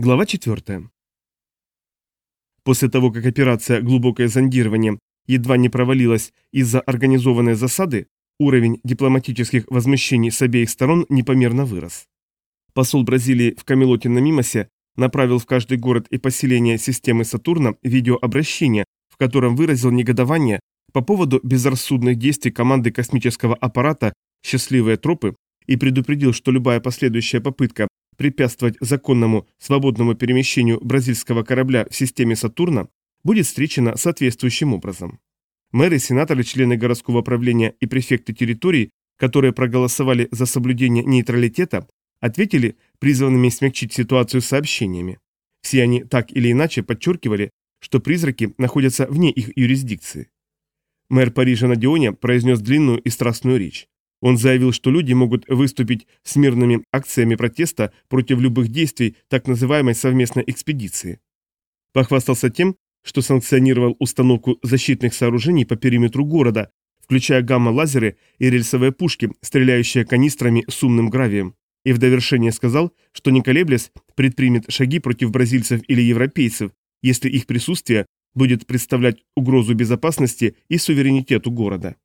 Глава 4. После того, как операция «Глубокое зондирование» едва не провалилась из-за организованной засады, уровень дипломатических возмущений с обеих сторон непомерно вырос. Посол Бразилии в Камелоте на Мимосе направил в каждый город и поселение системы Сатурна видеообращение, в котором выразил негодование по поводу безрассудных действий команды космического аппарата «Счастливые тропы» и предупредил, что любая последующая попытка препятствовать законному свободному перемещению бразильского корабля в системе Сатурна будет встречена соответствующим образом. Мэры, сенаторы, члены городского правления и префекты территорий, которые проголосовали за соблюдение нейтралитета, ответили призванными смягчить ситуацию сообщениями. Все они так или иначе подчеркивали, что призраки находятся вне их юрисдикции. Мэр Парижа на Дионе произнес длинную и страстную речь. Он заявил, что люди могут выступить с мирными акциями протеста против любых действий так называемой совместной экспедиции. Похвастался тем, что санкционировал установку защитных сооружений по периметру города, включая гамма-лазеры и рельсовые пушки, стреляющие канистрами с умным гравием, и в довершение сказал, что не предпримет шаги против бразильцев или европейцев, если их присутствие будет представлять угрозу безопасности и суверенитету города.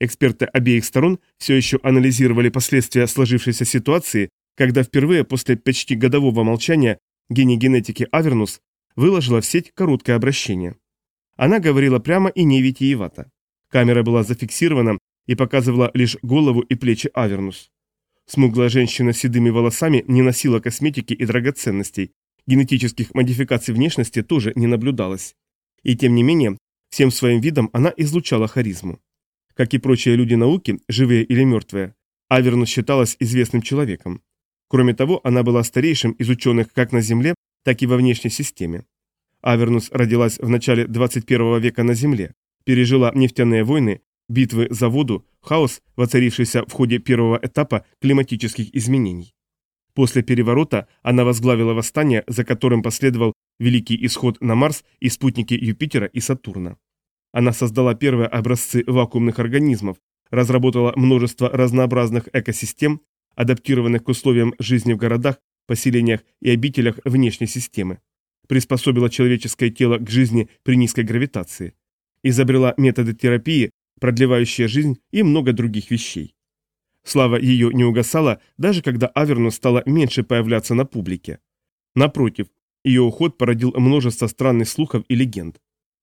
Эксперты обеих сторон все еще анализировали последствия сложившейся ситуации, когда впервые после почти годового молчания гений генетики Авернус выложила в сеть короткое обращение. Она говорила прямо и не витиевато. Камера была зафиксирована и показывала лишь голову и плечи Авернус. Смуглая женщина с седыми волосами не носила косметики и драгоценностей, генетических модификаций внешности тоже не наблюдалось. И тем не менее, всем своим видом она излучала харизму. Как и прочие люди науки, живые или мертвые, Авернус считалась известным человеком. Кроме того, она была старейшим из ученых как на Земле, так и во внешней системе. Авернус родилась в начале 21 века на Земле, пережила нефтяные войны, битвы за воду, хаос, воцарившийся в ходе первого этапа климатических изменений. После переворота она возглавила восстание, за которым последовал Великий Исход на Марс и спутники Юпитера и Сатурна. Она создала первые образцы вакуумных организмов, разработала множество разнообразных экосистем, адаптированных к условиям жизни в городах, поселениях и обителях внешней системы, приспособила человеческое тело к жизни при низкой гравитации, изобрела методы терапии, продлевающие жизнь и много других вещей. Слава ее не угасала, даже когда Аверну стало меньше появляться на публике. Напротив, ее уход породил множество странных слухов и легенд.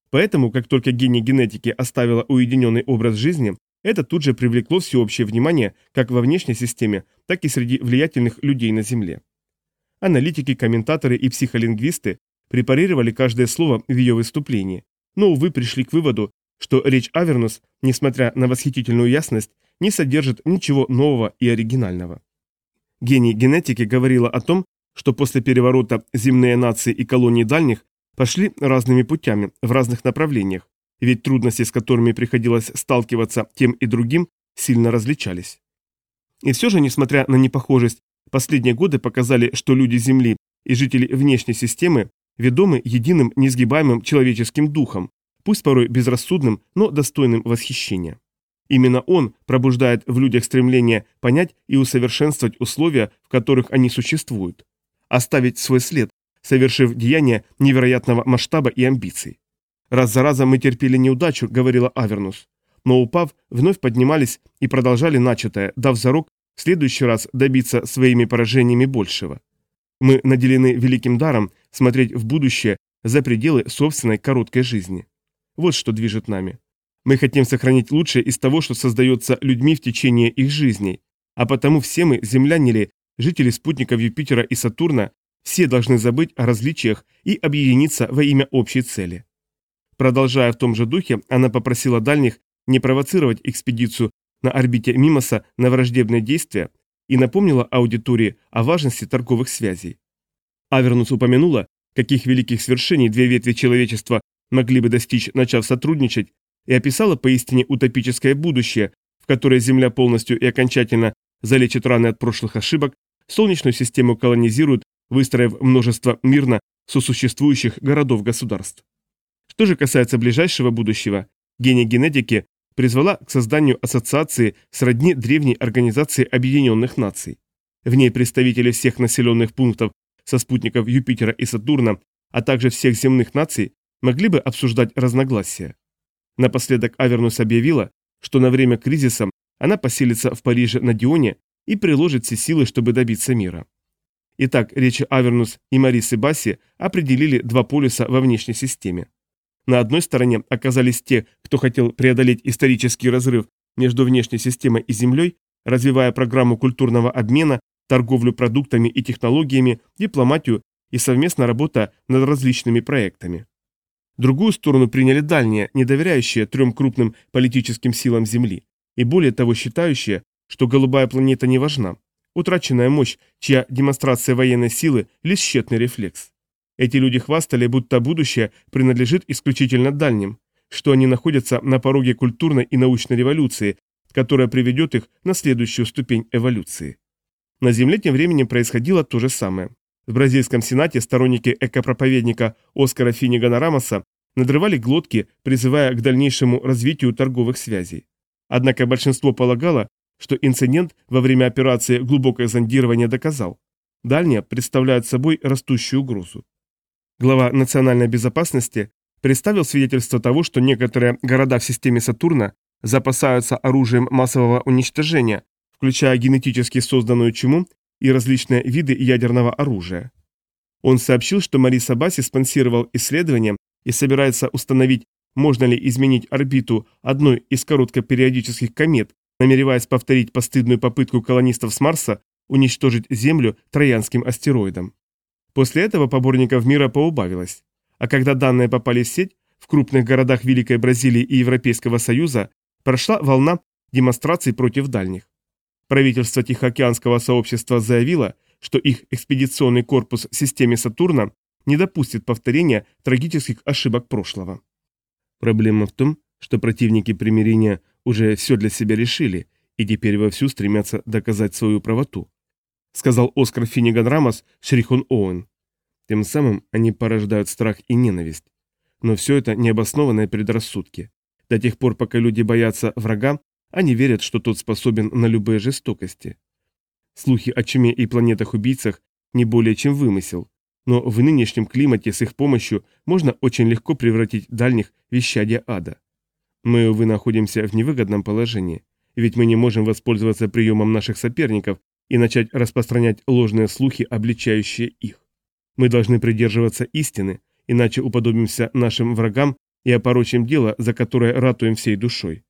Поэтому, как только гений генетики оставила уединенный образ жизни, это тут же привлекло всеобщее внимание как во внешней системе, так и среди влиятельных людей на Земле. Аналитики, комментаторы и психолингвисты препарировали каждое слово в ее выступлении, но, увы, пришли к выводу, что речь Авернус, несмотря на восхитительную ясность, не содержит ничего нового и оригинального. Гений генетики говорила о том, что после переворота земные нации и колонии дальних пошли разными путями, в разных направлениях, ведь трудности, с которыми приходилось сталкиваться тем и другим, сильно различались. И все же, несмотря на непохожесть, последние годы показали, что люди Земли и жители внешней системы ведомы единым несгибаемым человеческим духом, пусть порой безрассудным, но достойным восхищения. Именно он пробуждает в людях стремление понять и усовершенствовать условия, в которых они существуют, оставить свой след, совершив деяния невероятного масштаба и амбиций. «Раз за разом мы терпели неудачу», — говорила Авернус. Но упав, вновь поднимались и продолжали начатое, дав зарок в следующий раз добиться своими поражениями большего. Мы наделены великим даром смотреть в будущее за пределы собственной короткой жизни. Вот что движет нами. Мы хотим сохранить лучшее из того, что создается людьми в течение их жизней, а потому все мы, земляне ли, жители спутников Юпитера и Сатурна, все должны забыть о различиях и объединиться во имя общей цели. Продолжая в том же духе, она попросила дальних не провоцировать экспедицию на орбите Мимоса на враждебные действия и напомнила аудитории о важности торговых связей. Авернус упомянула, каких великих свершений две ветви человечества могли бы достичь, начав сотрудничать, и описала поистине утопическое будущее, в которое Земля полностью и окончательно залечит раны от прошлых ошибок, Солнечную систему колонизируют выстроив множество мирно сосуществующих городов-государств. Что же касается ближайшего будущего, гений генетики призвала к созданию ассоциации сродни древней организации Объединенных Наций. В ней представители всех населенных пунктов со спутников Юпитера и Сатурна, а также всех земных наций, могли бы обсуждать разногласия. Напоследок Авернус объявила, что на время кризиса она поселится в Париже на Дионе и приложит все силы, чтобы добиться мира. Итак, речи Авернус и Марисы Басси определили два полюса во внешней системе. На одной стороне оказались те, кто хотел преодолеть исторический разрыв между внешней системой и Землей, развивая программу культурного обмена, торговлю продуктами и технологиями, дипломатию и совместно работа над различными проектами. Другую сторону приняли дальние, не доверяющие трем крупным политическим силам Земли, и более того считающие, что голубая планета не важна, Утраченная мощь, чья демонстрация военной силы – лишь тщетный рефлекс. Эти люди хвастали, будто будущее принадлежит исключительно дальним, что они находятся на пороге культурной и научной революции, которая приведет их на следующую ступень эволюции. На Земле тем временем происходило то же самое. В бразильском сенате сторонники экопроповедника Оскара Финнигана Рамоса надрывали глотки, призывая к дальнейшему развитию торговых связей. Однако большинство полагало, что инцидент во время операции «Глубокое зондирование» доказал. Дальние представляют собой растущую угрозу. Глава национальной безопасности представил свидетельство того, что некоторые города в системе Сатурна запасаются оружием массового уничтожения, включая генетически созданную чуму и различные виды ядерного оружия. Он сообщил, что Мариса Баси спонсировал исследование и собирается установить, можно ли изменить орбиту одной из короткопериодических комет, намереваясь повторить постыдную попытку колонистов с Марса уничтожить Землю троянским астероидом. После этого поборников мира поубавилось, а когда данные попали в сеть, в крупных городах Великой Бразилии и Европейского Союза прошла волна демонстраций против дальних. Правительство Тихоокеанского сообщества заявило, что их экспедиционный корпус в системе Сатурна не допустит повторения трагических ошибок прошлого. Проблема в том, что противники примирения уже все для себя решили и теперь вовсю стремятся доказать свою правоту, сказал Оскар Финниган Рамос Шрихон Оуэн. Тем самым они порождают страх и ненависть. Но все это необоснованные предрассудки. До тех пор, пока люди боятся врага, они верят, что тот способен на любые жестокости. Слухи о чуме и планетах-убийцах не более чем вымысел, но в нынешнем климате с их помощью можно очень легко превратить дальних в исчадие ада. Мы, увы, находимся в невыгодном положении, ведь мы не можем воспользоваться приемом наших соперников и начать распространять ложные слухи, обличающие их. Мы должны придерживаться истины, иначе уподобимся нашим врагам и опорочим дело, за которое ратуем всей душой.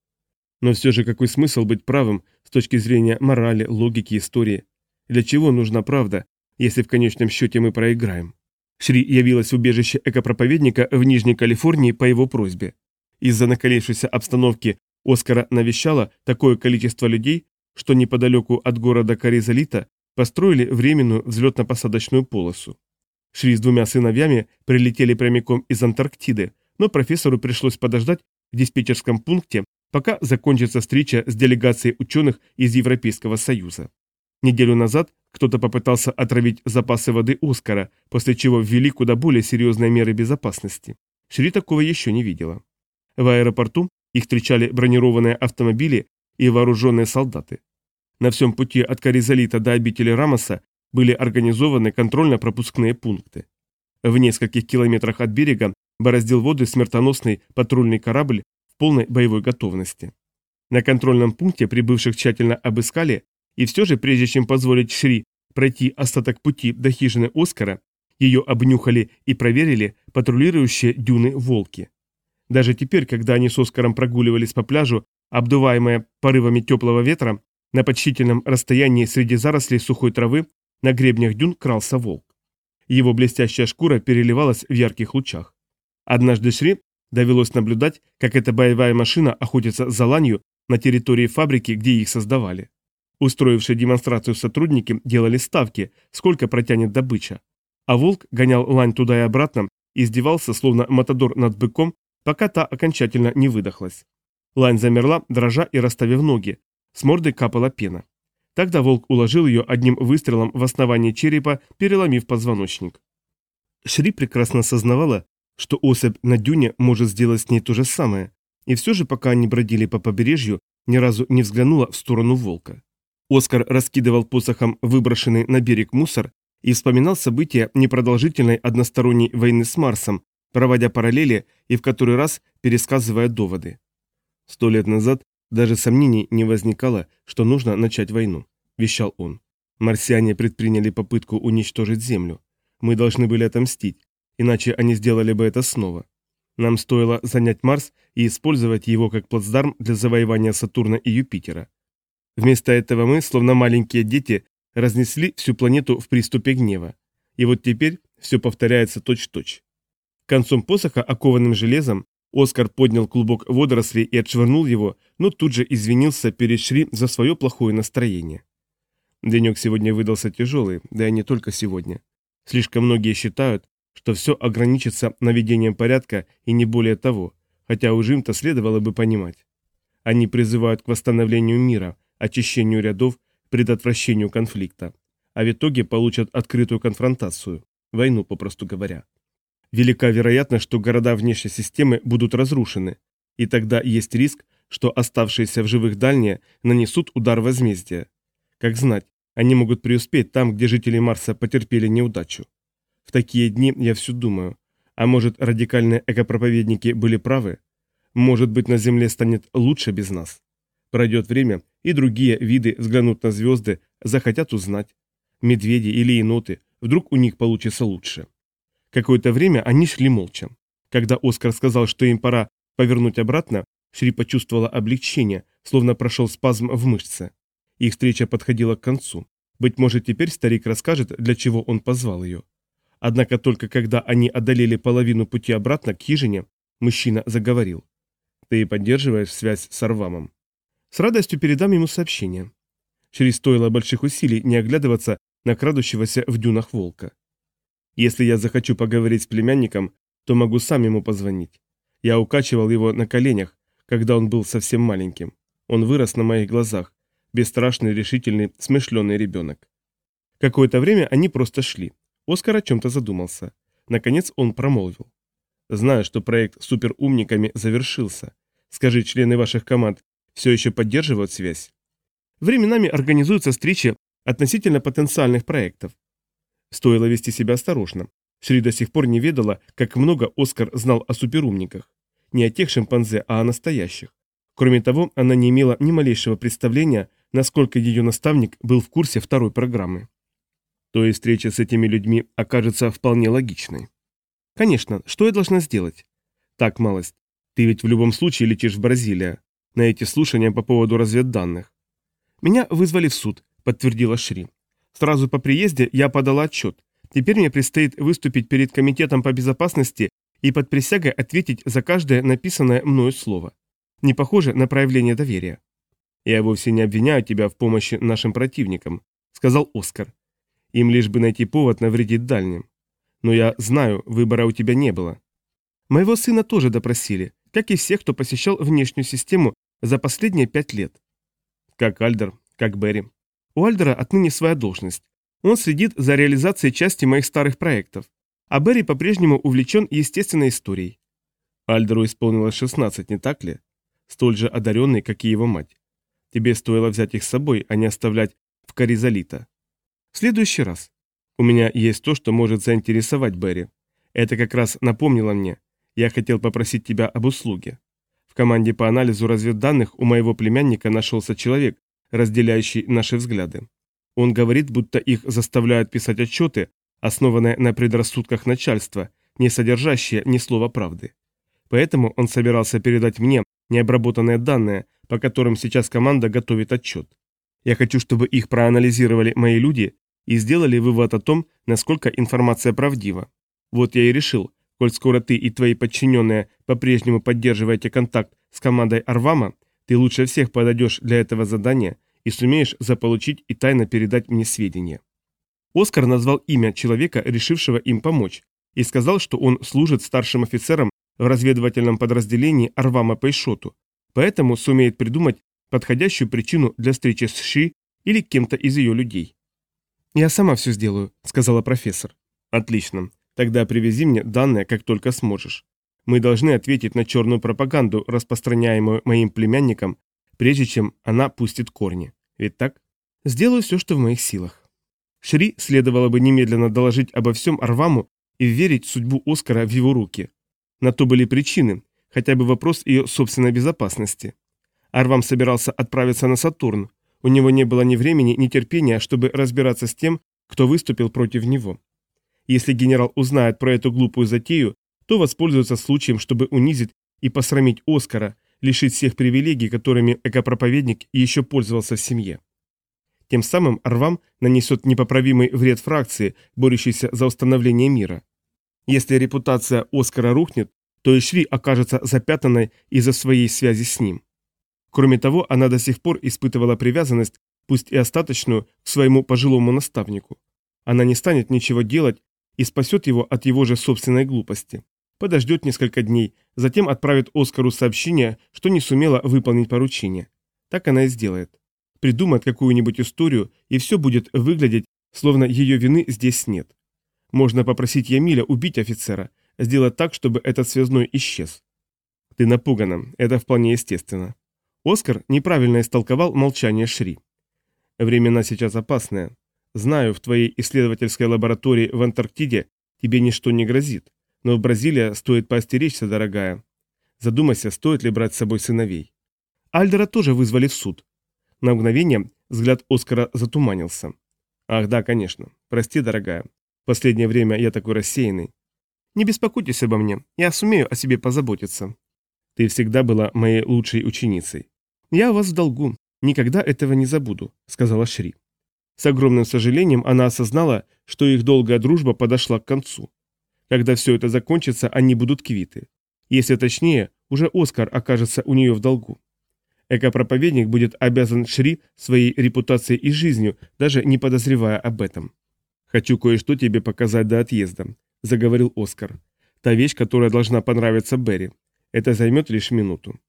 Но все же какой смысл быть правым с точки зрения морали, логики, истории? Для чего нужна правда, если в конечном счете мы проиграем? Шри явилась в убежище экопроповедника в Нижней Калифорнии по его просьбе. Из-за накалившейся обстановки Оскара навещало такое количество людей, что неподалеку от города Каризалита построили временную взлетно-посадочную полосу. Шри с двумя сыновьями прилетели прямиком из Антарктиды, но профессору пришлось подождать в диспетчерском пункте, пока закончится встреча с делегацией ученых из Европейского Союза. Неделю назад кто-то попытался отравить запасы воды Оскара, после чего ввели куда более серьезные меры безопасности. Шри такого еще не видела. В аэропорту их встречали бронированные автомобили и вооруженные солдаты. На всем пути от Каризалита до обители Рамоса были организованы контрольно-пропускные пункты. В нескольких километрах от берега бороздил воды смертоносный патрульный корабль в полной боевой готовности. На контрольном пункте прибывших тщательно обыскали, и все же, прежде чем позволить Шри пройти остаток пути до хижины Оскара, ее обнюхали и проверили патрулирующие дюны «Волки». Даже теперь, когда они с Оскаром прогуливались по пляжу, обдуваемые порывами теплого ветра, на почтительном расстоянии среди зарослей сухой травы на гребнях дюн крался волк. Его блестящая шкура переливалась в ярких лучах. Однажды Шри довелось наблюдать, как эта боевая машина охотится за ланью на территории фабрики, где их создавали. Устроившие демонстрацию сотрудники делали ставки, сколько протянет добыча. А волк гонял лань туда и обратно, издевался, словно матадор над быком, пока та окончательно не выдохлась. Лань замерла, дрожа и расставив ноги. С морды капала пена. Тогда волк уложил ее одним выстрелом в основание черепа, переломив позвоночник. Шри прекрасно осознавала, что особь на дюне может сделать с ней то же самое, и все же, пока они бродили по побережью, ни разу не взглянула в сторону волка. Оскар раскидывал посохом выброшенный на берег мусор и вспоминал события непродолжительной односторонней войны с Марсом, проводя параллели и в который раз пересказывая доводы. Сто лет назад даже сомнений не возникало, что нужно начать войну, вещал он. Марсиане предприняли попытку уничтожить Землю. Мы должны были отомстить, иначе они сделали бы это снова. Нам стоило занять Марс и использовать его как плацдарм для завоевания Сатурна и Юпитера. Вместо этого мы, словно маленькие дети, разнесли всю планету в приступе гнева. И вот теперь все повторяется точь-в-точь. -точь. Концом посоха, окованным железом, Оскар поднял клубок водорослей и отшвырнул его, но тут же извинился перед Шри за свое плохое настроение. Денек сегодня выдался тяжелый, да и не только сегодня. Слишком многие считают, что все ограничится наведением порядка и не более того, хотя уж им-то следовало бы понимать. Они призывают к восстановлению мира, очищению рядов, предотвращению конфликта, а в итоге получат открытую конфронтацию, войну, попросту говоря. Велика вероятность, что города внешней системы будут разрушены, и тогда есть риск, что оставшиеся в живых дальние нанесут удар возмездия. Как знать, они могут преуспеть там, где жители Марса потерпели неудачу. В такие дни я все думаю. А может, радикальные экопроповедники были правы? Может быть, на Земле станет лучше без нас? Пройдет время, и другие виды взглянут на звезды, захотят узнать. Медведи или еноты, вдруг у них получится лучше. Какое-то время они шли молча. Когда Оскар сказал, что им пора повернуть обратно, Шри почувствовала облегчение, словно прошел спазм в мышце. Их встреча подходила к концу. Быть может, теперь старик расскажет, для чего он позвал ее. Однако только когда они одолели половину пути обратно к хижине, мужчина заговорил. «Ты поддерживаешь связь с Арвамом?» «С радостью передам ему сообщение». Шри стоило больших усилий не оглядываться на крадущегося в дюнах волка. Если я захочу поговорить с племянником, то могу сам ему позвонить. Я укачивал его на коленях, когда он был совсем маленьким. Он вырос на моих глазах, бесстрашный, решительный, смышленый ребенок. Какое-то время они просто шли. Оскар о чем-то задумался. Наконец он промолвил. «Знаю, что проект с суперумниками завершился. Скажи, члены ваших команд все еще поддерживают связь?» Временами организуются встречи относительно потенциальных проектов. Стоило вести себя осторожно. Шри до сих пор не ведала, как много Оскар знал о суперумниках. Не о тех шимпанзе, а о настоящих. Кроме того, она не имела ни малейшего представления, насколько ее наставник был в курсе второй программы. То есть встреча с этими людьми окажется вполне логичной. Конечно, что я должна сделать? Так, малость, ты ведь в любом случае летишь в Бразилию, на эти слушания по поводу разведданных. Меня вызвали в суд, подтвердила Шри. Сразу по приезде я подала отчет. Теперь мне предстоит выступить перед Комитетом по безопасности и под присягой ответить за каждое написанное мною слово. Не похоже на проявление доверия. «Я вовсе не обвиняю тебя в помощи нашим противникам», — сказал Оскар. «Им лишь бы найти повод навредить дальним. Но я знаю, выбора у тебя не было. Моего сына тоже допросили, как и всех, кто посещал внешнюю систему за последние пять лет. Как Альдер, как Берри. У Альдера отныне своя должность. Он следит за реализацией части моих старых проектов. А Берри по-прежнему увлечен естественной историей. Альдеру исполнилось 16, не так ли? Столь же одаренный, как и его мать. Тебе стоило взять их с собой, а не оставлять в Каризалита. В следующий раз. У меня есть то, что может заинтересовать Берри. Это как раз напомнило мне. Я хотел попросить тебя об услуге. В команде по анализу разведданных у моего племянника нашелся человек, разделяющий наши взгляды. Он говорит, будто их заставляют писать отчеты, основанные на предрассудках начальства, не содержащие ни слова правды. Поэтому он собирался передать мне необработанные данные, по которым сейчас команда готовит отчет. Я хочу, чтобы их проанализировали мои люди и сделали вывод о том, насколько информация правдива. Вот я и решил, коль скоро ты и твои подчиненные по-прежнему поддерживаете контакт с командой Арвама, ты лучше всех подойдешь для этого задания и сумеешь заполучить и тайно передать мне сведения. Оскар назвал имя человека, решившего им помочь, и сказал, что он служит старшим офицером в разведывательном подразделении Арвама Пейшоту, поэтому сумеет придумать подходящую причину для встречи с Ши или кем-то из ее людей. «Я сама все сделаю», — сказала профессор. «Отлично. Тогда привези мне данные, как только сможешь. Мы должны ответить на черную пропаганду, распространяемую моим племянником, прежде чем она пустит корни. Ведь так? Сделаю все, что в моих силах. Шри следовало бы немедленно доложить обо всем Арваму и верить судьбу Оскара в его руки. На то были причины, хотя бы вопрос ее собственной безопасности. Арвам собирался отправиться на Сатурн, у него не было ни времени, ни терпения, чтобы разбираться с тем, кто выступил против него. Если генерал узнает про эту глупую затею, то воспользуется случаем, чтобы унизить и посрамить Оскара, лишить всех привилегий, которыми экопроповедник еще пользовался в семье. Тем самым Арвам нанесет непоправимый вред фракции, борющейся за установление мира. Если репутация Оскара рухнет, то и Шри окажется запятанной из-за своей связи с ним. Кроме того, она до сих пор испытывала привязанность, пусть и остаточную, к своему пожилому наставнику. Она не станет ничего делать и спасет его от его же собственной глупости. Подождет несколько дней, затем отправит Оскару сообщение, что не сумела выполнить поручение. Так она и сделает. Придумает какую-нибудь историю, и все будет выглядеть, словно ее вины здесь нет. Можно попросить Ямиля убить офицера, сделать так, чтобы этот связной исчез. Ты напугана, это вполне естественно. Оскар неправильно истолковал молчание Шри. Времена сейчас опасные. Знаю, в твоей исследовательской лаборатории в Антарктиде тебе ничто не грозит. Но в Бразилии стоит поостеречься, дорогая. Задумайся, стоит ли брать с собой сыновей. Альдера тоже вызвали в суд. На мгновение взгляд Оскара затуманился. Ах да, конечно. Прости, дорогая. Последнее время я такой рассеянный. Не беспокойтесь обо мне, я сумею о себе позаботиться. Ты всегда была моей лучшей ученицей. Я у вас в долгу, никогда этого не забуду, сказала Шри. С огромным сожалением она осознала, что их долгая дружба подошла к концу. Когда все это закончится, они будут квиты. Если точнее, уже Оскар окажется у нее в долгу. Экопроповедник будет обязан Шри своей репутацией и жизнью, даже не подозревая об этом. «Хочу кое-что тебе показать до отъезда», – заговорил Оскар. «Та вещь, которая должна понравиться Берри. Это займет лишь минуту».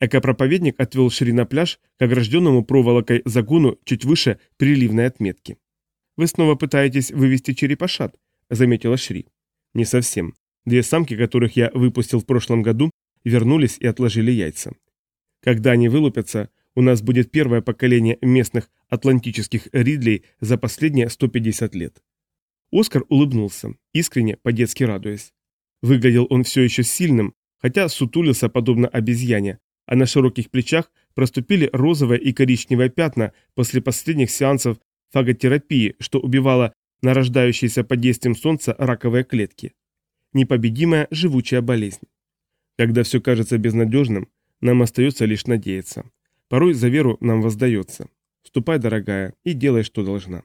Экопроповедник отвел Шри на пляж к огражденному проволокой загону чуть выше приливной отметки. «Вы снова пытаетесь вывести черепашат», – заметила Шри. Не совсем. Две самки, которых я выпустил в прошлом году, вернулись и отложили яйца. Когда они вылупятся, у нас будет первое поколение местных атлантических ридлей за последние 150 лет. Оскар улыбнулся, искренне, по-детски радуясь. Выглядел он все еще сильным, хотя сутулился подобно обезьяне, а на широких плечах проступили розовые и коричневые пятна после последних сеансов фаготерапии, что убивало нарождающиеся под действием солнца раковые клетки. Непобедимая живучая болезнь. Когда все кажется безнадежным, нам остается лишь надеяться. Порой за веру нам воздается. Ступай, дорогая, и делай, что должна.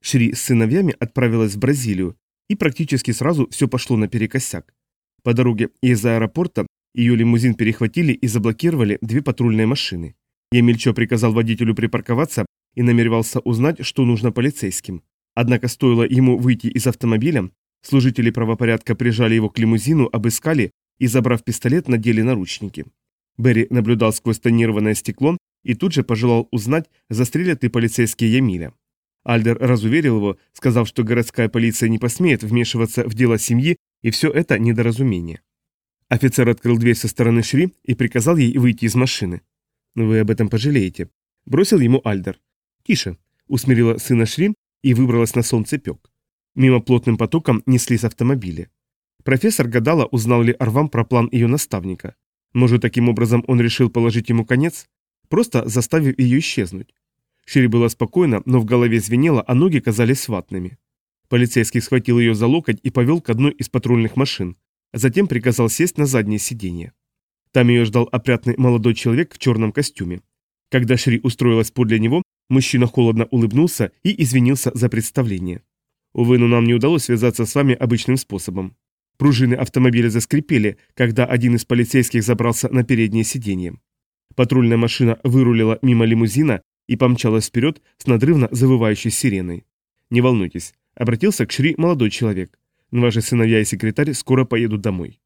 Шри с сыновьями отправилась в Бразилию, и практически сразу все пошло наперекосяк. По дороге из аэропорта ее лимузин перехватили и заблокировали две патрульные машины. Емельчо приказал водителю припарковаться и намеревался узнать, что нужно полицейским. Однако стоило ему выйти из автомобиля, служители правопорядка прижали его к лимузину, обыскали и, забрав пистолет, надели наручники. Берри наблюдал сквозь тонированное стекло и тут же пожелал узнать, застрелят ли полицейские Ямиля. Альдер разуверил его, сказав, что городская полиция не посмеет вмешиваться в дело семьи, и все это недоразумение. Офицер открыл дверь со стороны Шри и приказал ей выйти из машины. «Вы об этом пожалеете», — бросил ему Альдер. «Тише», — усмирила сына Шрим и выбралась на солнцепек. Мимо плотным потоком неслись автомобили. Профессор гадала, узнал ли Арвам про план ее наставника. Может, таким образом он решил положить ему конец, просто заставив ее исчезнуть. Шири было спокойно, но в голове звенело, а ноги казались ватными. Полицейский схватил ее за локоть и повел к одной из патрульных машин, а затем приказал сесть на заднее сиденье. Там ее ждал опрятный молодой человек в черном костюме. Когда Шри устроилась подле него, мужчина холодно улыбнулся и извинился за представление. «Увы, но нам не удалось связаться с вами обычным способом». Пружины автомобиля заскрипели, когда один из полицейских забрался на переднее сиденье. Патрульная машина вырулила мимо лимузина и помчалась вперед с надрывно завывающей сиреной. «Не волнуйтесь», — обратился к Шри молодой человек. «Ваши сыновья и секретарь скоро поедут домой».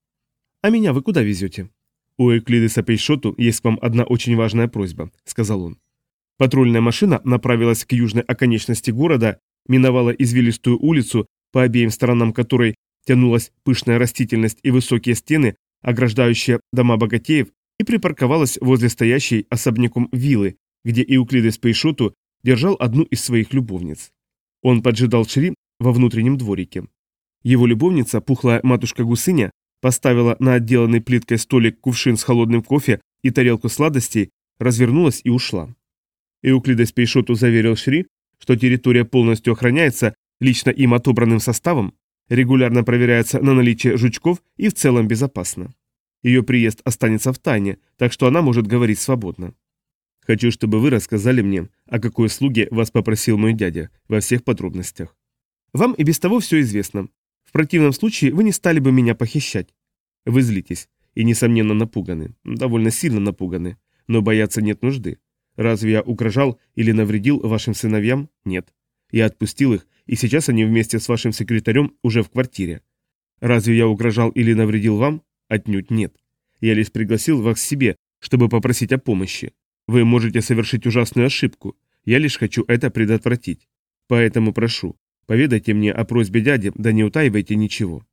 «А меня вы куда везете?» «У Эклидеса Пейшоту есть к вам одна очень важная просьба», — сказал он. Патрульная машина направилась к южной оконечности города, миновала извилистую улицу, по обеим сторонам которой тянулась пышная растительность и высокие стены, ограждающие дома богатеев, и припарковалась возле стоящей особняком виллы, где Эуклидес Пейшоту держал одну из своих любовниц. Он поджидал Шри во внутреннем дворике. Его любовница, пухлая матушка-гусыня, поставила на отделанный плиткой столик кувшин с холодным кофе и тарелку сладостей, развернулась и ушла. Эуклидес Пейшоту заверил Шри, что территория полностью охраняется лично им отобранным составом, регулярно проверяется на наличие жучков и в целом безопасно. Ее приезд останется в тайне, так что она может говорить свободно. Хочу, чтобы вы рассказали мне, о какой услуге вас попросил мой дядя, во всех подробностях. Вам и без того все известно. В противном случае вы не стали бы меня похищать. Вы злитесь и, несомненно, напуганы, довольно сильно напуганы, но бояться нет нужды. Разве я угрожал или навредил вашим сыновьям? Нет. Я отпустил их, и сейчас они вместе с вашим секретарем уже в квартире. Разве я угрожал или навредил вам? Отнюдь нет. Я лишь пригласил вас к себе, чтобы попросить о помощи. Вы можете совершить ужасную ошибку. Я лишь хочу это предотвратить. Поэтому прошу, поведайте мне о просьбе дяди, да не утаивайте ничего».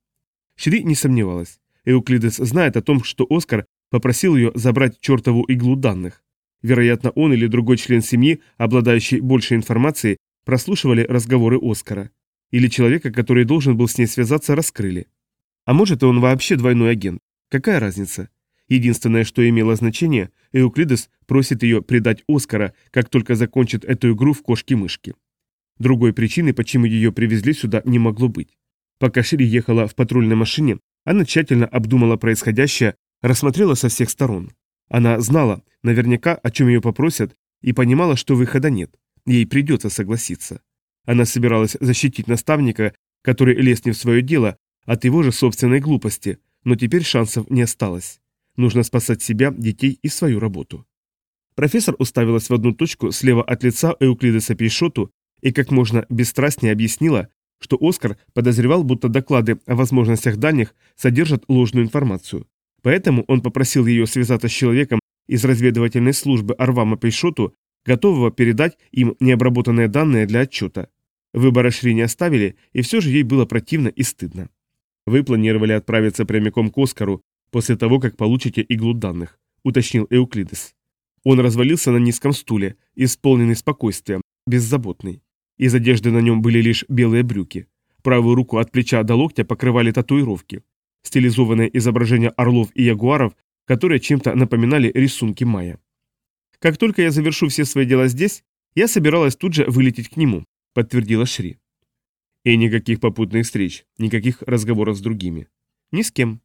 Шри не сомневалась. Эуклидес знает о том, что Оскар попросил ее забрать чертову иглу данных. Вероятно, он или другой член семьи, обладающий большей информацией, прослушивали разговоры Оскара. Или человека, который должен был с ней связаться, раскрыли. А может, и он вообще двойной агент. Какая разница? Единственное, что имело значение, Эуклидес просит ее предать Оскара, как только закончит эту игру в кошки-мышки. Другой причины, почему ее привезли сюда, не могло быть. Пока Шири ехала в патрульной машине, она тщательно обдумала происходящее, рассмотрела со всех сторон. Она знала, наверняка, о чем ее попросят, и понимала, что выхода нет. Ей придется согласиться. Она собиралась защитить наставника, который лез не в свое дело, от его же собственной глупости, но теперь шансов не осталось. Нужно спасать себя, детей и свою работу. Профессор уставилась в одну точку слева от лица Эуклидеса Пейшоту и как можно бесстрастнее объяснила, что Оскар подозревал, будто доклады о возможностях дальних содержат ложную информацию. Поэтому он попросил ее связаться с человеком из разведывательной службы Арвама Пейшоту, готового передать им необработанные данные для отчета. Выбора Шри не оставили, и все же ей было противно и стыдно. Вы планировали отправиться прямиком к Оскару, после того, как получите иглу данных», — уточнил Эуклидес. Он развалился на низком стуле, исполненный спокойствия, беззаботный. Из одежды на нем были лишь белые брюки. Правую руку от плеча до локтя покрывали татуировки. Стилизованные изображения орлов и ягуаров, которые чем-то напоминали рисунки майя. «Как только я завершу все свои дела здесь, я собиралась тут же вылететь к нему», — подтвердила Шри. «И никаких попутных встреч, никаких разговоров с другими». «Ни с кем»,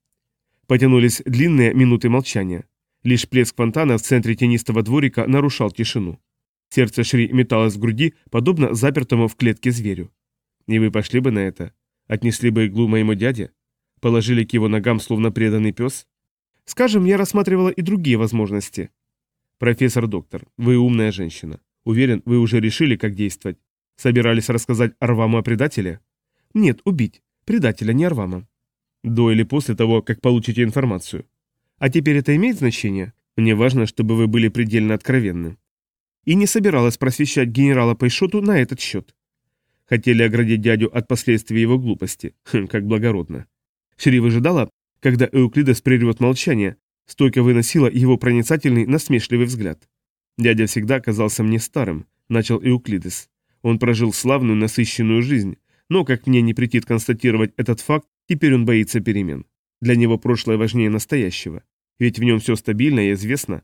Потянулись длинные минуты молчания. Лишь плеск фонтана в центре тенистого дворика нарушал тишину. Сердце Шри металось в груди, подобно запертому в клетке зверю. И вы пошли бы на это? Отнесли бы иглу моему дяде? Положили к его ногам, словно преданный пес? Скажем, я рассматривала и другие возможности. Профессор-доктор, вы умная женщина. Уверен, вы уже решили, как действовать. Собирались рассказать Арваму о предателе? Нет, убить. Предателя, не Арвама. До или после того, как получите информацию. А теперь это имеет значение? Мне важно, чтобы вы были предельно откровенны. И не собиралась просвещать генерала Пейшоту на этот счет. Хотели оградить дядю от последствий его глупости. Хм, как благородно. Шри выжидала, когда Эуклидес прервет молчание, стойко выносила его проницательный, насмешливый взгляд. Дядя всегда казался мне старым, начал Эуклидес. Он прожил славную, насыщенную жизнь, но, как мне не претит констатировать этот факт, Теперь он боится перемен. Для него прошлое важнее настоящего. Ведь в нем все стабильно и известно.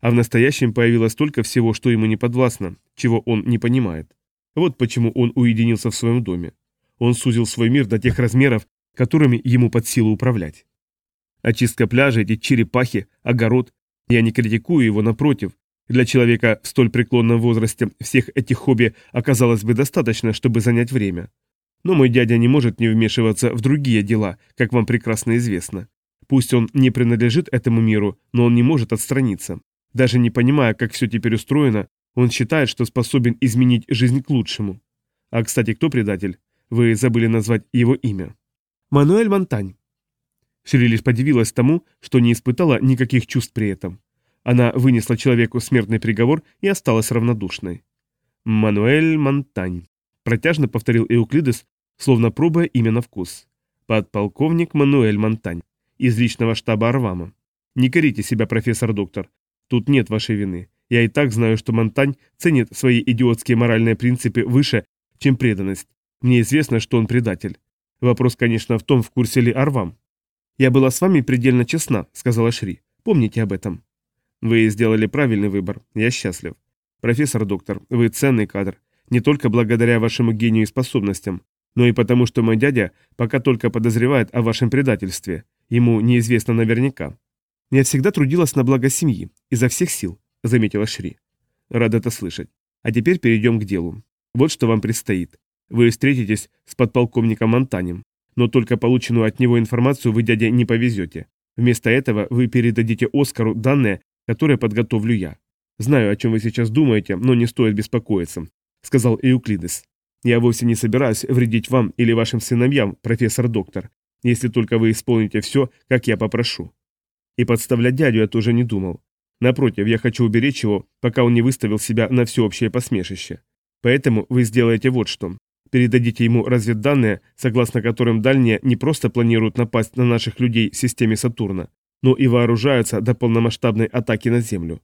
А в настоящем появилось столько всего, что ему не подвластно, чего он не понимает. Вот почему он уединился в своем доме. Он сузил свой мир до тех размеров, которыми ему под силу управлять. Очистка пляжа, эти черепахи, огород. Я не критикую его, напротив. Для человека в столь преклонном возрасте всех этих хобби оказалось бы достаточно, чтобы занять время. Но мой дядя не может не вмешиваться в другие дела, как вам прекрасно известно. Пусть он не принадлежит этому миру, но он не может отстраниться. Даже не понимая, как все теперь устроено, он считает, что способен изменить жизнь к лучшему. А, кстати, кто предатель? Вы забыли назвать его имя. Мануэль Монтань. Шири лишь подивилась тому, что не испытала никаких чувств при этом. Она вынесла человеку смертный приговор и осталась равнодушной. Мануэль Монтань. Протяжно повторил Эуклидес, словно пробуя имя на вкус. Подполковник Мануэль Монтань, из личного штаба Арвама. Не корите себя, профессор-доктор. Тут нет вашей вины. Я и так знаю, что Монтань ценит свои идиотские моральные принципы выше, чем преданность. Мне известно, что он предатель. Вопрос, конечно, в том, в курсе ли Арвам. «Я была с вами предельно честна», — сказала Шри. «Помните об этом». «Вы сделали правильный выбор. Я счастлив. Профессор-доктор, вы ценный кадр. Не только благодаря вашему гению и способностям, но и потому, что мой дядя пока только подозревает о вашем предательстве. Ему неизвестно наверняка. Я всегда трудилась на благо семьи, изо всех сил, заметила Шри. Рад это слышать. А теперь перейдем к делу. Вот что вам предстоит. Вы встретитесь с подполковником Монтанем, но только полученную от него информацию вы дяде не повезете. Вместо этого вы передадите Оскару данные, которые подготовлю я. Знаю, о чем вы сейчас думаете, но не стоит беспокоиться, сказал Эуклидес. Я вовсе не собираюсь вредить вам или вашим сыновьям, профессор-доктор, если только вы исполните все, как я попрошу. И подставлять дядю я тоже не думал. Напротив, я хочу уберечь его, пока он не выставил себя на всеобщее посмешище. Поэтому вы сделаете вот что. Передадите ему разведданные, согласно которым дальние не просто планируют напасть на наших людей в системе Сатурна, но и вооружаются до полномасштабной атаки на Землю.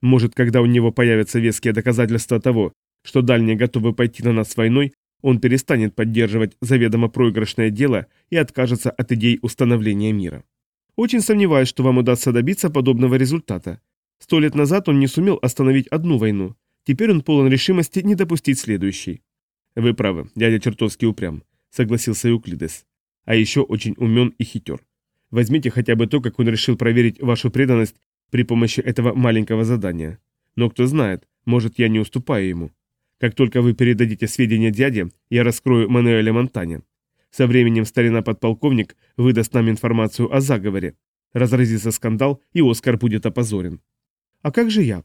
Может, когда у него появятся веские доказательства того, что дальние готовы пойти на нас войной, он перестанет поддерживать заведомо проигрышное дело и откажется от идей установления мира. Очень сомневаюсь, что вам удастся добиться подобного результата. Сто лет назад он не сумел остановить одну войну, теперь он полон решимости не допустить следующей. Вы правы, дядя чертовски упрям, согласился Юклидес. А еще очень умен и хитер. Возьмите хотя бы то, как он решил проверить вашу преданность при помощи этого маленького задания. Но кто знает, может я не уступаю ему. Как только вы передадите сведения дяде, я раскрою Мануэля Монтане. Со временем старина подполковник выдаст нам информацию о заговоре. Разразится скандал, и Оскар будет опозорен. А как же я?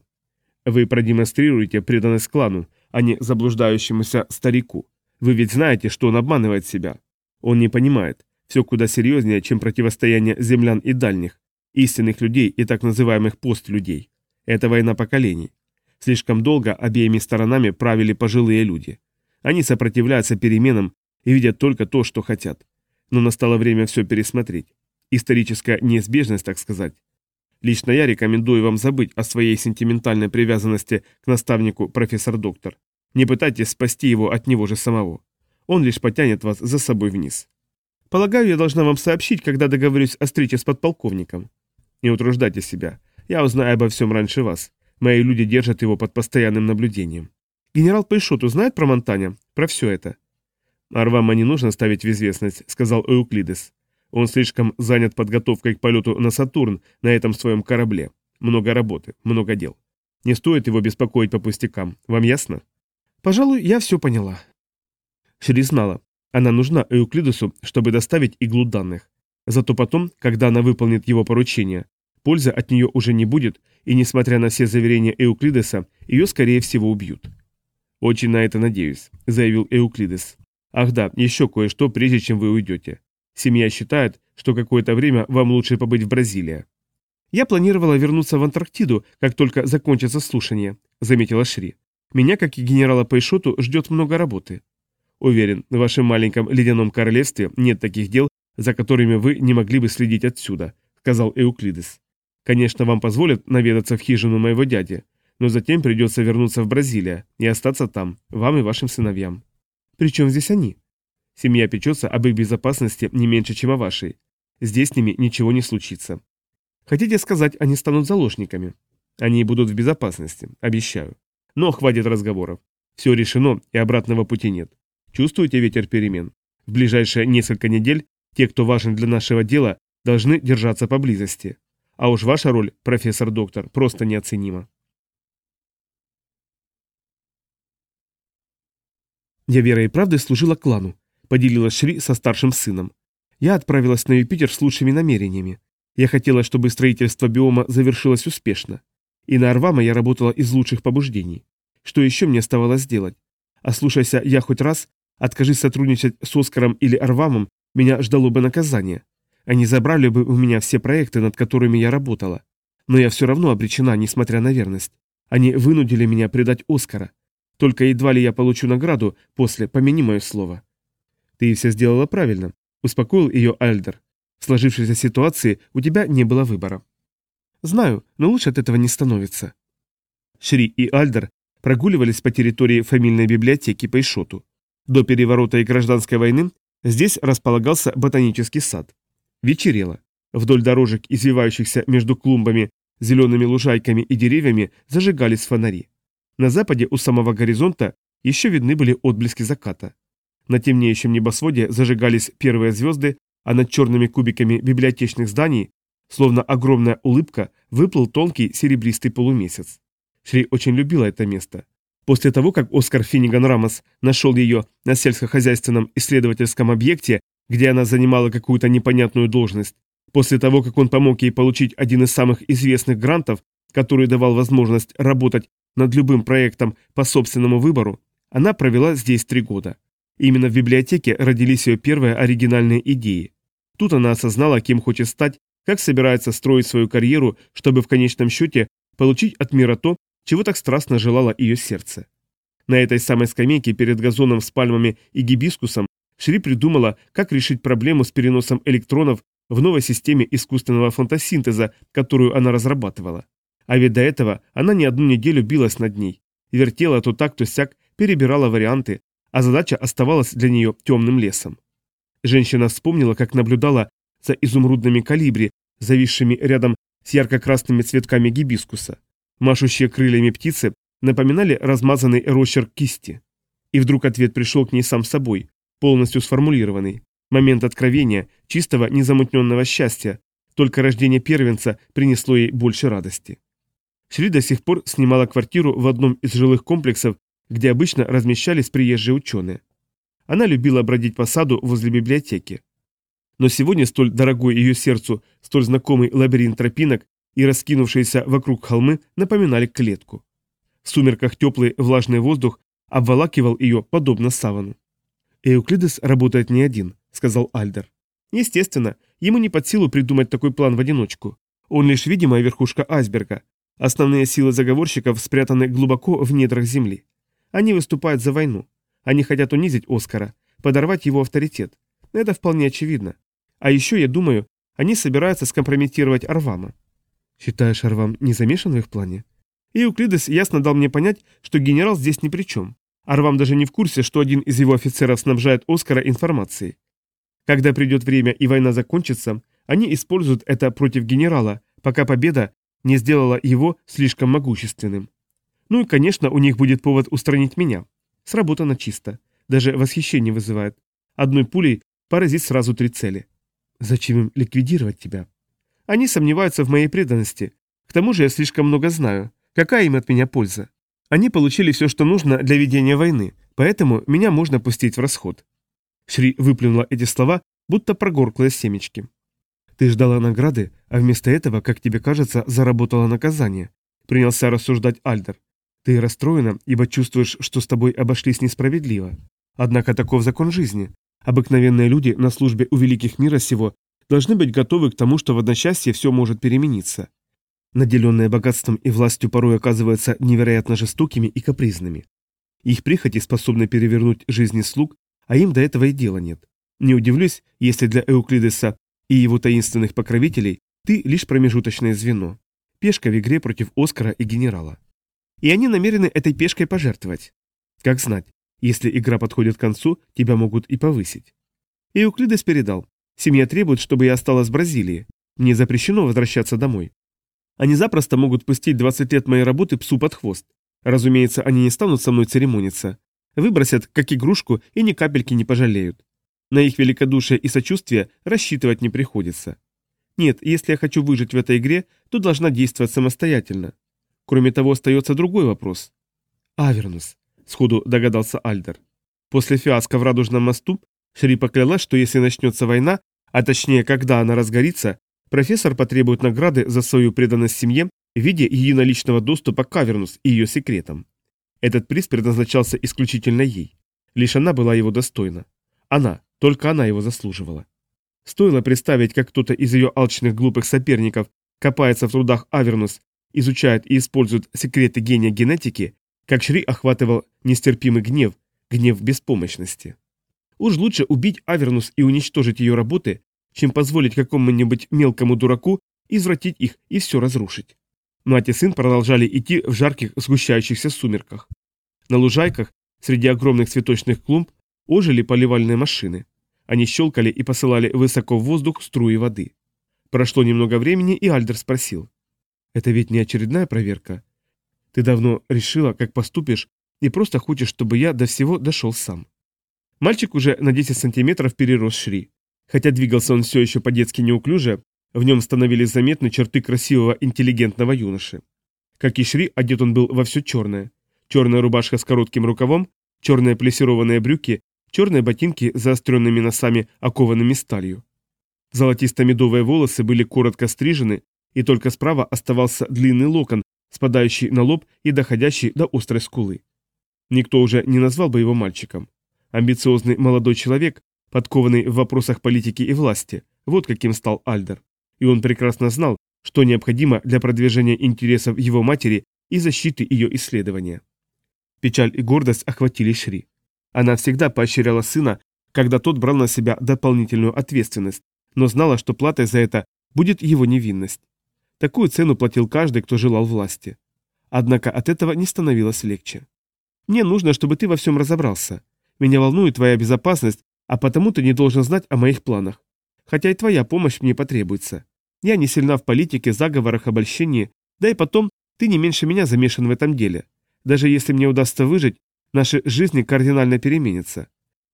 Вы продемонстрируете преданность клану, а не заблуждающемуся старику. Вы ведь знаете, что он обманывает себя. Он не понимает. Все куда серьезнее, чем противостояние землян и дальних, истинных людей и так называемых постлюдей. Это война поколений. Слишком долго обеими сторонами правили пожилые люди. Они сопротивляются переменам и видят только то, что хотят. Но настало время все пересмотреть. Историческая неизбежность, так сказать. Лично я рекомендую вам забыть о своей сентиментальной привязанности к наставнику профессор-доктор. Не пытайтесь спасти его от него же самого. Он лишь потянет вас за собой вниз. Полагаю, я должна вам сообщить, когда договорюсь о встрече с подполковником. Не утруждайте себя. Я узнаю обо всем раньше вас. Мои люди держат его под постоянным наблюдением. Генерал Пейшоту знает про Монтаня? Про все это? «Арвама не нужно ставить в известность», — сказал Эуклидес. «Он слишком занят подготовкой к полету на Сатурн на этом своем корабле. Много работы, много дел. Не стоит его беспокоить по пустякам. Вам ясно?» «Пожалуй, я все поняла». Шри знала. Она нужна Эуклидесу, чтобы доставить иглу данных. Зато потом, когда она выполнит его поручение, пользы от нее уже не будет, и, несмотря на все заверения Эуклидеса, ее, скорее всего, убьют. «Очень на это надеюсь», — заявил Эуклидес. Ах да, еще кое-что, прежде чем вы уйдете. Семья считает, что какое-то время вам лучше побыть в Бразилии. Я планировала вернуться в Антарктиду, как только закончится слушание, заметила Шри. Меня, как и генерала Пейшоту, ждет много работы. Уверен, в вашем маленьком ледяном королевстве нет таких дел, за которыми вы не могли бы следить отсюда, сказал Эуклидес. Конечно, вам позволят наведаться в хижину моего дяди, но затем придется вернуться в Бразилию и остаться там, вам и вашим сыновьям. Причем здесь они? Семья печется об их безопасности не меньше, чем о вашей. Здесь с ними ничего не случится. Хотите сказать, они станут заложниками? Они будут в безопасности, обещаю. Но хватит разговоров. Все решено, и обратного пути нет. Чувствуете ветер перемен? В ближайшие несколько недель те, кто важен для нашего дела, должны держаться поблизости. А уж ваша роль, профессор-доктор, просто неоценима. Я верой и правдой служила клану, поделилась Шри со старшим сыном. Я отправилась на Юпитер с лучшими намерениями. Я хотела, чтобы строительство биома завершилось успешно. И на Арвама я работала из лучших побуждений. Что еще мне оставалось сделать? А слушайся я хоть раз, откажись сотрудничать с Оскаром или Арвамом, меня ждало бы наказание. Они забрали бы у меня все проекты, над которыми я работала. Но я все равно обречена, несмотря на верность. Они вынудили меня предать Оскара. Только едва ли я получу награду после, помяни мое слово. Ты все сделала правильно, успокоил ее Альдер. В сложившейся ситуации у тебя не было выбора. Знаю, но лучше от этого не становится. Шри и Альдер прогуливались по территории фамильной библиотеки Пейшоту. До переворота и гражданской войны здесь располагался ботанический сад. Вечерело. Вдоль дорожек, извивающихся между клумбами, зелеными лужайками и деревьями, зажигались фонари. На западе у самого горизонта еще видны были отблески заката. На темнеющем небосводе зажигались первые звезды, а над черными кубиками библиотечных зданий, словно огромная улыбка, выплыл тонкий серебристый полумесяц. Шри очень любила это место. После того, как Оскар Финниган Рамос нашел ее на сельскохозяйственном исследовательском объекте, где она занимала какую-то непонятную должность, после того, как он помог ей получить один из самых известных грантов, который давал возможность работать над любым проектом по собственному выбору, она провела здесь три года. Именно в библиотеке родились ее первые оригинальные идеи. Тут она осознала, кем хочет стать, как собирается строить свою карьеру, чтобы в конечном счете получить от мира то, чего так страстно желало ее сердце. На этой самой скамейке перед газоном с пальмами и гибискусом Шри придумала, как решить проблему с переносом электронов в новой системе искусственного фотосинтеза, которую она разрабатывала. А ведь до этого она не одну неделю билась над ней, вертела то так, то сяк, перебирала варианты, а задача оставалась для нее темным лесом. Женщина вспомнила, как наблюдала за изумрудными калибри, зависшими рядом с ярко-красными цветками гибискуса. Машущие крыльями птицы напоминали размазанный росчерк кисти. И вдруг ответ пришел к ней сам собой, полностью сформулированный. Момент откровения, чистого незамутненного счастья, только рождение первенца принесло ей больше радости. Шри до сих пор снимала квартиру в одном из жилых комплексов, где обычно размещались приезжие ученые. Она любила бродить по саду возле библиотеки. Но сегодня столь дорогой ее сердцу, столь знакомый лабиринт тропинок и раскинувшиеся вокруг холмы напоминали клетку. В сумерках теплый влажный воздух обволакивал ее, подобно савану. «Эуклидес работает не один», — сказал Альдер. «Естественно, ему не под силу придумать такой план в одиночку. Он лишь видимая верхушка айсберга. Основные силы заговорщиков спрятаны глубоко в недрах земли. Они выступают за войну. Они хотят унизить Оскара, подорвать его авторитет. Это вполне очевидно. А еще, я думаю, они собираются скомпрометировать Арвама. Считаешь, Арвам не замешан в их плане? И Euclides ясно дал мне понять, что генерал здесь ни при чем. Арвам даже не в курсе, что один из его офицеров снабжает Оскара информацией. Когда придет время и война закончится, они используют это против генерала, пока победа не сделала его слишком могущественным. Ну и, конечно, у них будет повод устранить меня. Сработано чисто. Даже восхищение вызывает. Одной пулей поразить сразу три цели. Зачем им ликвидировать тебя? Они сомневаются в моей преданности. К тому же я слишком много знаю. Какая им от меня польза? Они получили все, что нужно для ведения войны, поэтому меня можно пустить в расход. Шри выплюнула эти слова, будто прогорклые семечки. Ты ждала награды, а вместо этого, как тебе кажется, заработала наказание. Принялся рассуждать Альдер. Ты расстроена, ибо чувствуешь, что с тобой обошлись несправедливо. Однако таков закон жизни. Обыкновенные люди на службе у великих мира сего должны быть готовы к тому, что в одночасье все может перемениться. Наделенные богатством и властью порой оказываются невероятно жестокими и капризными. Их прихоти способны перевернуть жизни слуг, а им до этого и дела нет. Не удивлюсь, если для Эуклидеса и его таинственных покровителей ты лишь промежуточное звено. Пешка в игре против Оскара и генерала. И они намерены этой пешкой пожертвовать. Как знать, если игра подходит к концу, тебя могут и повысить. Эуклидес передал, Семья требует, чтобы я осталась в Бразилии. Мне запрещено возвращаться домой. Они запросто могут пустить 20 лет моей работы псу под хвост. Разумеется, они не станут со мной церемониться. Выбросят, как игрушку, и ни капельки не пожалеют. На их великодушие и сочувствие рассчитывать не приходится. Нет, если я хочу выжить в этой игре, то должна действовать самостоятельно. Кроме того, остается другой вопрос. Авернус, сходу догадался Альдер. После фиаско в Радужном мосту Шри поклялась, что если начнется война, а точнее, когда она разгорится, профессор потребует награды за свою преданность семье в виде единоличного доступа к Кавернус и ее секретам. Этот приз предназначался исключительно ей. Лишь она была его достойна. Она, только она его заслуживала. Стоило представить, как кто-то из ее алчных глупых соперников копается в трудах Авернус, изучает и использует секреты гения генетики, как Шри охватывал нестерпимый гнев, гнев беспомощности. Уж лучше убить Авернус и уничтожить ее работы, чем позволить какому-нибудь мелкому дураку извратить их и все разрушить. Мать и сын продолжали идти в жарких сгущающихся сумерках. На лужайках, среди огромных цветочных клумб, ожили поливальные машины. Они щелкали и посылали высоко в воздух струи воды. Прошло немного времени, и Альдер спросил. «Это ведь не очередная проверка? Ты давно решила, как поступишь, и просто хочешь, чтобы я до всего дошел сам». Мальчик уже на 10 сантиметров перерос Шри. Хотя двигался он все еще по-детски неуклюже, в нем становились заметны черты красивого интеллигентного юноши. Как и Шри, одет он был во все черное. Черная рубашка с коротким рукавом, черные плессированные брюки, черные ботинки с заостренными носами, окованными сталью. Золотисто-медовые волосы были коротко стрижены, и только справа оставался длинный локон, спадающий на лоб и доходящий до острой скулы. Никто уже не назвал бы его мальчиком. Амбициозный молодой человек, подкованный в вопросах политики и власти, вот каким стал Альдер. И он прекрасно знал, что необходимо для продвижения интересов его матери и защиты ее исследования. Печаль и гордость охватили Шри. Она всегда поощряла сына, когда тот брал на себя дополнительную ответственность, но знала, что платой за это будет его невинность. Такую цену платил каждый, кто желал власти. Однако от этого не становилось легче. «Мне нужно, чтобы ты во всем разобрался. Меня волнует твоя безопасность, а потому ты не должен знать о моих планах. Хотя и твоя помощь мне потребуется. Я не сильна в политике, заговорах, обольщении, да и потом ты не меньше меня замешан в этом деле. Даже если мне удастся выжить, наши жизни кардинально переменятся.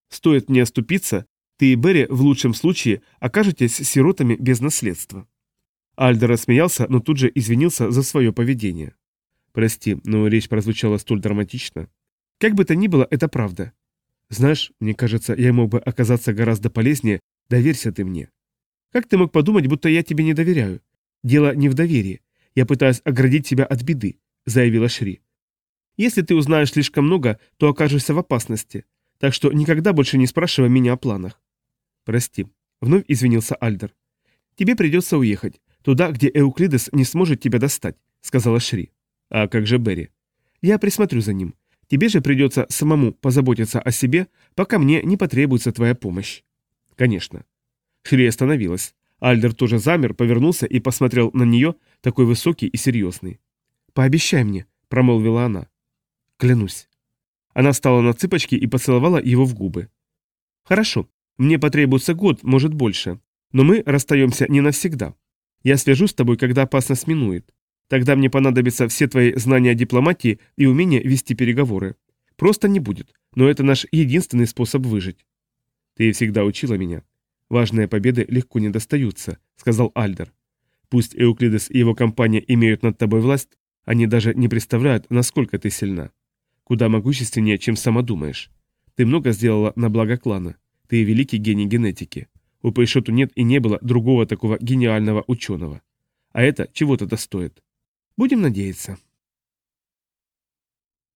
Стоит мне оступиться, ты и Берри в лучшем случае окажетесь сиротами без наследства». Альдер рассмеялся, но тут же извинился за свое поведение. «Прости, но речь прозвучала столь драматично. Как бы то ни было, это правда. Знаешь, мне кажется, я мог бы оказаться гораздо полезнее, доверься ты мне. Как ты мог подумать, будто я тебе не доверяю? Дело не в доверии. Я пытаюсь оградить тебя от беды», — заявила Шри. «Если ты узнаешь слишком много, то окажешься в опасности. Так что никогда больше не спрашивай меня о планах». «Прости», — вновь извинился Альдер. «Тебе придется уехать, туда, где Эуклидес не сможет тебя достать», — сказала Шри. «А как же Берри?» «Я присмотрю за ним. Тебе же придется самому позаботиться о себе, пока мне не потребуется твоя помощь». «Конечно». Шри остановилась. Альдер тоже замер, повернулся и посмотрел на нее, такой высокий и серьезный. «Пообещай мне», — промолвила она. «Клянусь». Она встала на цыпочки и поцеловала его в губы. «Хорошо, мне потребуется год, может больше, но мы расстаемся не навсегда. Я свяжусь с тобой, когда опасность минует. Тогда мне понадобятся все твои знания дипломатии и умение вести переговоры. Просто не будет, но это наш единственный способ выжить. Ты всегда учила меня. Важные победы легко не достаются, сказал Альдер. Пусть Эуклидес и его компания имеют над тобой власть, они даже не представляют, насколько ты сильна. Куда могущественнее, чем сама думаешь. Ты много сделала на благо клана. Ты великий гений генетики. У Пейшоту нет и не было другого такого гениального ученого. А это чего-то достоит. Будем надеяться.